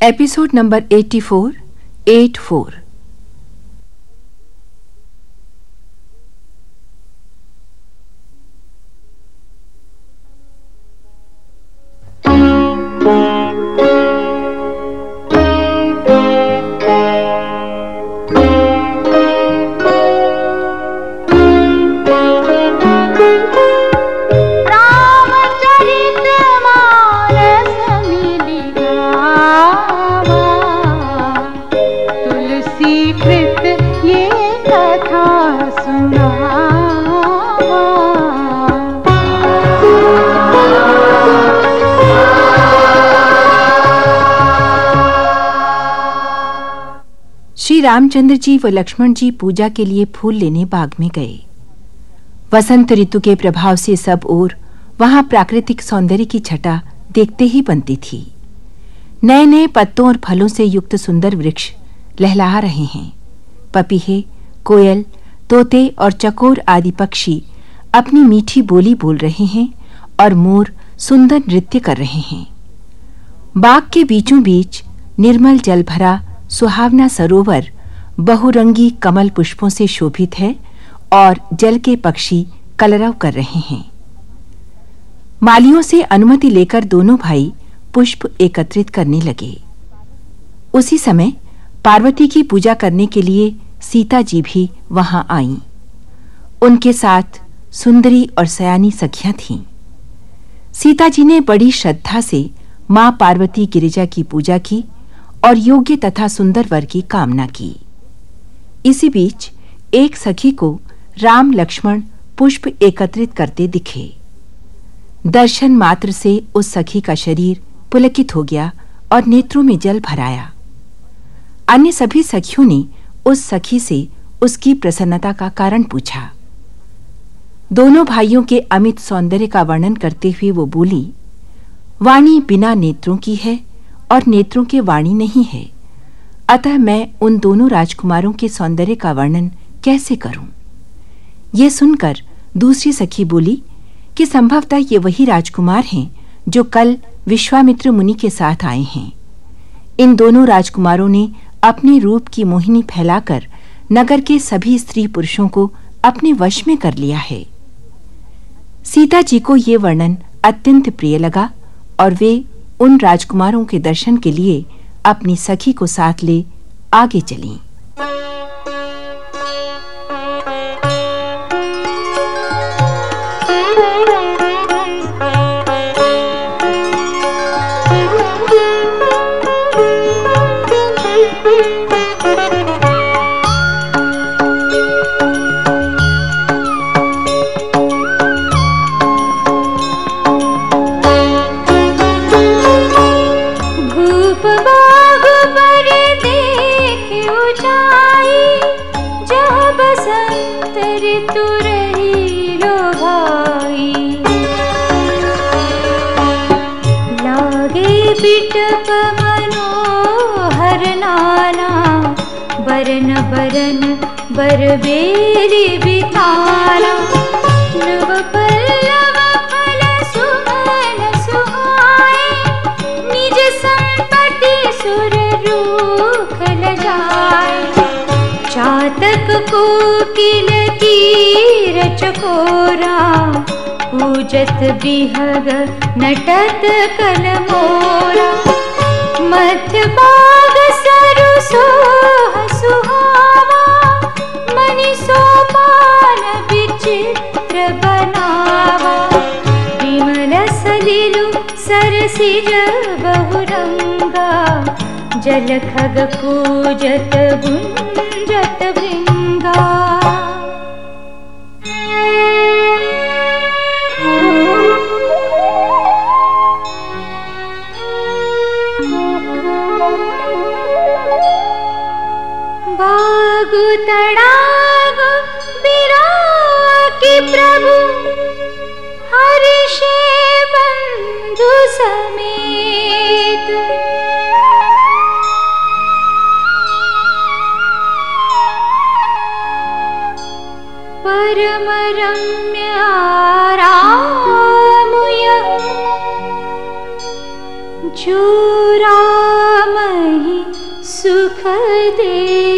episode number 84 84 Shri Ramchandra ji व लक्ष्मण जी पूजा के लिए फूल लेने बाग में गए। वसंत ऋतु के प्रभाव से सब ओर वहाँ प्राकृतिक सौंदर्य की छटा देखते ही बनती थी। नए नए पत्तों और फलों से युक्त सुंदर वृक्ष लहला रहे हैं। पपीहे, कोयल, तोते और चकोर आदि पक्षी अपनी मीठी बोली बोल रहे हैं और मोर सुंदर नृत्य कर रहे हैं। बाग के बीचों बीच निर्मल जल भरा सुहावना सरोवर बहुरंगी कमल पुष्पों से शोभित है और जल के पक्षी कलरव कर रहे हैं मालियों से अनुमति लेकर दोनों भाई पुष्प एकत्रित करने लगे उसी समय पार्वती की पूजा करने के लिए सीता जी भी वहाँ आईं। उनके साथ सुंदरी और सयानी सखियाँ थीं। सीता जी ने बड़ी श्रद्धा से माँ पार्वती गिरिजा की पूजा की और योग्य तथा सुंदर वर की कामना की। इसी बीच एक सखी को राम लक्ष्मण पुष्प एकत्रित करते दिखे। दर्शन मात्र से उस सखी का शरीर पुलकित हो गया और नेत्रों में जल भराया। अन्य सभी सखियों ने उस सखी से उसकी प्रसन्नता का कारण पूछा। दोनों भाइयों के अमित सौंदर्य का वर्णन करते हुए वो बोली, वाणी बिना नेत्रों की है और नेत्रों के वाणी नहीं है। अतः मैं उन दोनों राजकुमारों के सौंदर्य का वर्णन कैसे करूँ? ये सुनकर दूसरी सखी बोली, कि संभवतः ये वही राजकुमार हैं जो कल विश्वामित्र मुनि के साथ आए हैं। इन दोनों राजकुमारों ने अपने रूप की मोहिनी फैलाकर नगर के सभी स्त्री पुरुषों को अपने वश में कर लिया है। सीता जी को ये वर्णन अत्यंत प्रिय लगा और वे उन राजकुमारों के दर्शन के लिए अपनी सखी को साथ ले आगे चलीं। बिटप मनोहर नाना बरन बरन बरबेरी बिताना। नव पल्लव फल सुमन सुहाए निज संपत्ति सुर रूख लजाए। चातक कोकिल तीर चकोरा पूजत बिहग नटत कलमोरा। मध्य बाग सोह सुहावा मनि सोपान विचित्र बनावा। विमल सलिलु बहुरंगा जल खग पूजत गुंजत राय झुरामयी सुखदे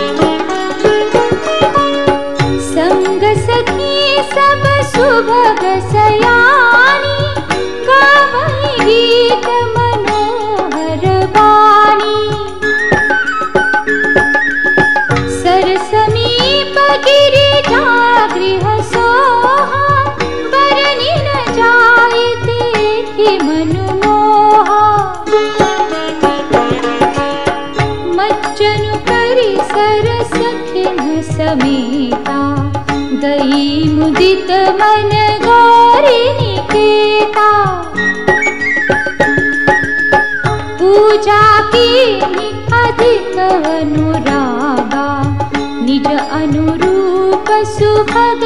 अनुरागा निज अनुरूप सुभग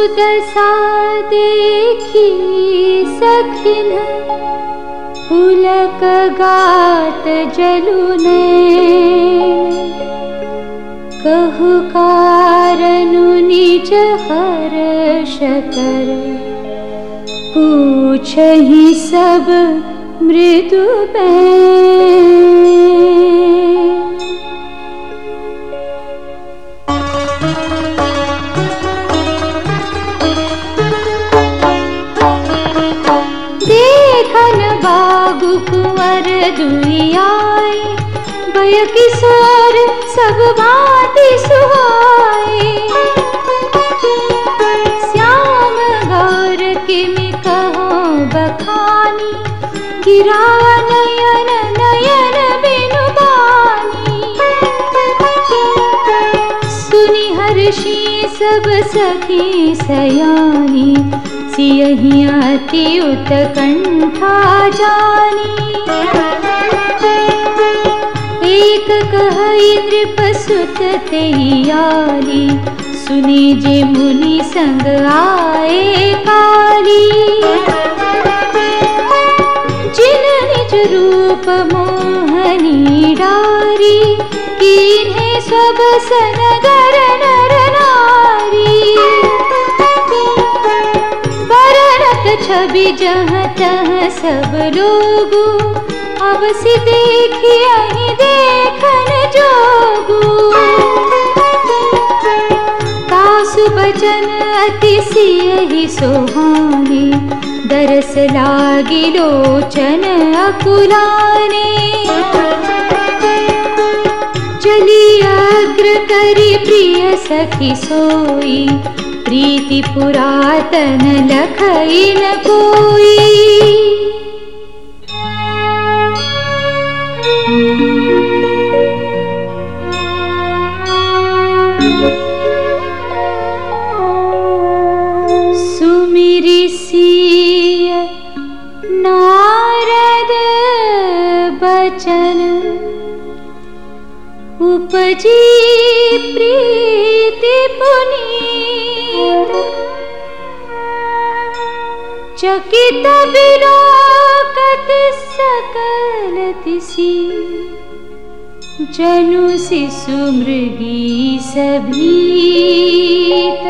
तासुदसा देखी सखिन पुलक गात जलुने। कहु कारनु निज हर्ष कर पूछहि सब मृदु देखन दुआई भय किशोर सब भांति सुहाए श्याम गौर के में कहो बखानी गिरा नयन नयन बिनु बानी। सुनि हर्षी सब सखी सयानी सियहि अति उत्कंठा जानी। एक कहई नृप सुत तेयाली सुनी जे मुनि संग आए काली। जिन निज रूप मोहनी डारी कीन्हे सब सनगर छवि जहाँ तहाँ सब लोगू अवसि देखी अहि देखन जोगू। तासु बचन अति सियहि सोहाने, दरस लागी लोचन अकुलाने। चली अग्र करी प्रिय सखी सोई प्रीति पुरातन लखै न कोई उपजी प्रीति पुनी चकित विलोकत सकल तिसी। जनु शिशु मृगी सभीत